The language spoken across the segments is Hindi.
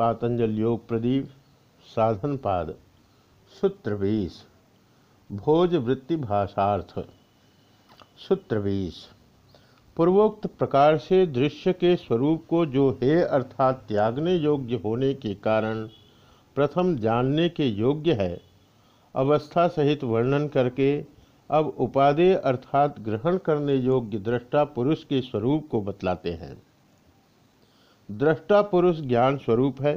पातंजल योग प्रदीप, साधन पाद, सूत्र बीस, भोज वृत्ति भाषार्थ। सूत्र बीस, पूर्वोक्त प्रकार से दृश्य के स्वरूप को जो हे अर्थात त्यागने योग्य होने के कारण प्रथम जानने के योग्य है, अवस्था सहित वर्णन करके अब उपादेय अर्थात ग्रहण करने योग्य दृष्टा पुरुष के स्वरूप को बतलाते हैं। दृष्टा पुरुष ज्ञान स्वरूप है।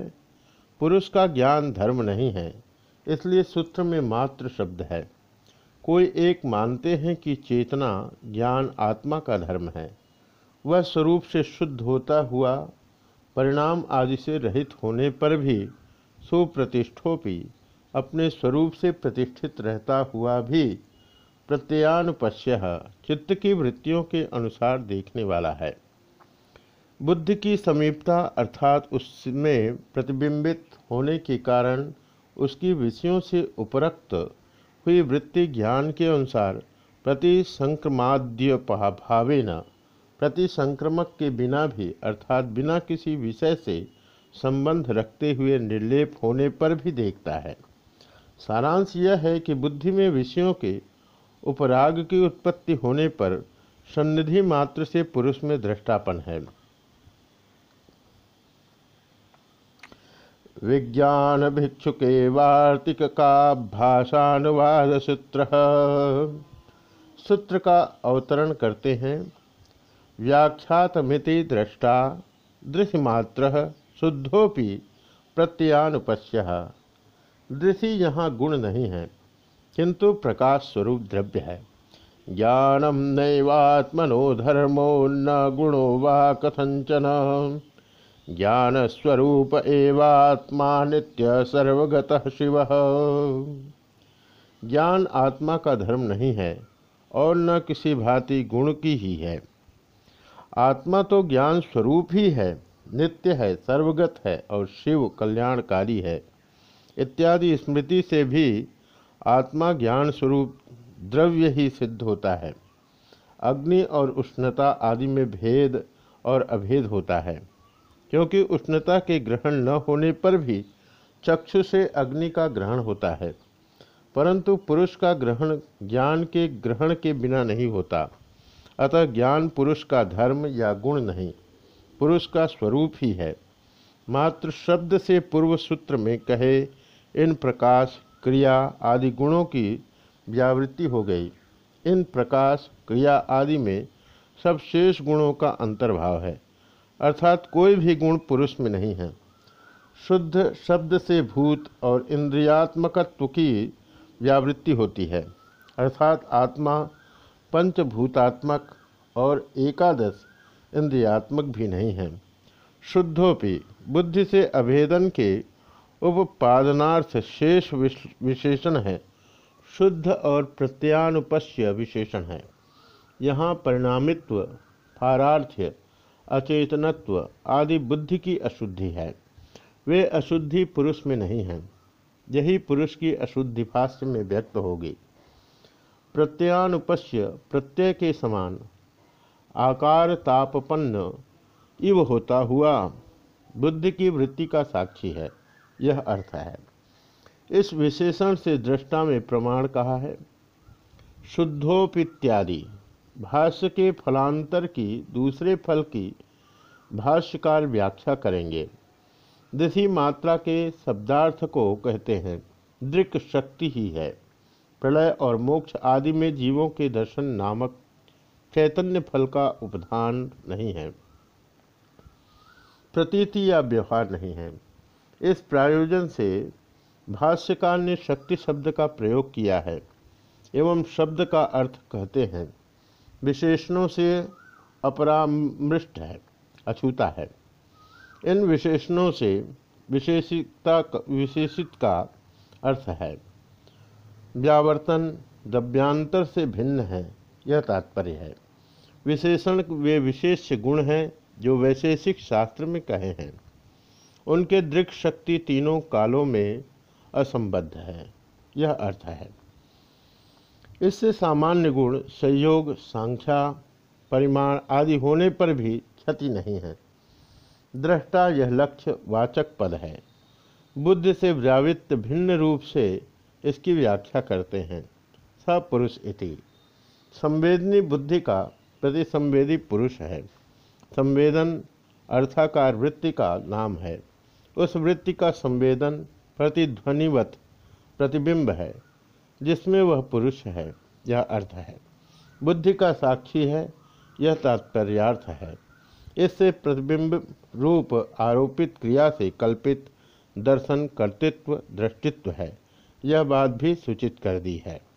पुरुष का ज्ञान धर्म नहीं है, इसलिए सूत्र में मात्र शब्द है। कोई एक मानते हैं कि चेतना, ज्ञान, आत्मा का धर्म है। वह स्वरूप से शुद्ध होता हुआ, परिणाम आदि से रहित होने पर भी सुप्रतिष्ठोपी, अपने स्वरूप से प्रतिष्ठित रहता हुआ भी प्रत्यानुपश्य चित्त की वृत्तियों के अनुसार देखने वाला है। बुद्धि की समीपता अर्थात उसमें प्रतिबिंबित होने के कारण उसकी विषयों से उपरक्त हुई वृत्ति ज्ञान के अनुसार प्रति संक्रमाद्य भावे न प्रति संक्रमक के बिना भी अर्थात बिना किसी विषय से संबंध रखते हुए निर्लेप होने पर भी देखता है। सारांश यह है कि बुद्धि में विषयों के उपराग की उत्पत्ति होने पर सन्निधि मात्र से पुरुष में दृष्टापन है। विज्ञान भिक्षुके वार्तिक का भाषानुवाद सूत्र सूत्र का अवतरण करते हैं। व्याख्यात मिति दृष्टा दृश्यमात्र शुद्धोपि प्रत्यानुपश्य दृश्य यहाँ गुण नहीं है, किंतु प्रकाश स्वरूप द्रव्य है। ज्ञानम नैवात्मनो धर्मो न गुणो वा कथंचन ज्ञान स्वरूप एवात्मा नित्य सर्वगत शिव। ज्ञान आत्मा का धर्म नहीं है और न किसी भांति गुण की ही है। आत्मा तो ज्ञान स्वरूप ही है, नित्य है, सर्वगत है और शिव कल्याणकारी है। इत्यादि स्मृति से भी आत्मा ज्ञान स्वरूप द्रव्य ही सिद्ध होता है। अग्नि और उष्णता आदि में भेद और अभेद होता है। क्योंकि उष्णता के ग्रहण न होने पर भी चक्षु से अग्नि का ग्रहण होता है। परंतु पुरुष का ग्रहण ज्ञान के ग्रहण के बिना नहीं होता। अतः ज्ञान पुरुष का धर्म या गुण नहीं, पुरुष का स्वरूप ही है। मात्र शब्द से पूर्व सूत्र में कहे, इन प्रकाश, क्रिया आदि गुणों की व्यावृत्ति हो गई। इन प्रकाश, क्रिया आदि में सब शेष गुणों का अंतर्भाव है। अर्थात कोई भी गुण पुरुष में नहीं है। शुद्ध शब्द से भूत और इंद्रियात्मकत्व की व्यावृत्ति होती है। अर्थात आत्मा, पंचभूतात्मक और एकादश इंद्रियात्मक भी नहीं है। शुद्धोपि बुद्धि से अभेदन के उपपादनार्थ शेष विशेषण है। शुद्ध और प्रत्यानुपश्य विशेषण है। यहाँ परिणामित्व फारार्थ्य अचेतनत्व आदि बुद्धि की अशुद्धि है। वे अशुद्धि पुरुष में नहीं है, यही पुरुष की अशुद्धि भाष्य में व्यक्त होगी। प्रत्यानुपश्य प्रत्यय के समान आकार तापपन्न इव होता हुआ बुद्धि की वृत्ति का साक्षी है, यह अर्थ है। इस विशेषण से दृष्टा में प्रमाण कहा है। शुद्धोपित्यादि भाष्य के फलांतर की दूसरे फल की भाष्यकार व्याख्या करेंगे। दृषि मात्रा के शब्दार्थ को कहते हैं, दृक शक्ति ही है। प्रलय और मोक्ष आदि में जीवों के दर्शन नामक चैतन्य फल का उपधान नहीं है। प्रतीति या व्यवहार नहीं है। इस प्रायोजन से भाष्यकार ने शक्ति शब्द का प्रयोग किया है एवं शब्द का अर्थ कहते हैं विशेषणों से अपरामृष्ट है, अछूता है। इन विशेषणों से विशेषिता विशेषित का अर्थ है। व्यावर्तन दव्यांतर से भिन्न है, यह तात्पर्य है। विशेषण वे विशेष गुण हैं, जो वैशेषिक शास्त्र में कहे हैं। उनके दृक शक्ति तीनों कालों में असंबद्ध है, यह अर्थ है। इससे सामान्य गुण, संयोग, सांख्या, परिमाण आदि होने पर भी क्षति नहीं है। दृष्टा यह लक्ष्य वाचक पद है। बुद्ध से व्यावृत्त भिन्न रूप से इसकी व्याख्या करते हैं। सपुरुष इति। संवेदनी बुद्धि का प्रतिसंवेदी पुरुष है। संवेदन अर्थाकार वृत्ति का नाम है। उस वृत्ति का संवेदन प्रतिध्वनिवत प्रतिबिंब है। जिसमें वह पुरुष है, यह अर्थ है। बुद्धि का साक्षी है, यह तात्पर्यार्थ है। इससे प्रतिबिंब रूप आरोपित क्रिया से कल्पित दर्शन, कर्तृत्व, दृष्टित्व है। यह बात भी सूचित कर दी है।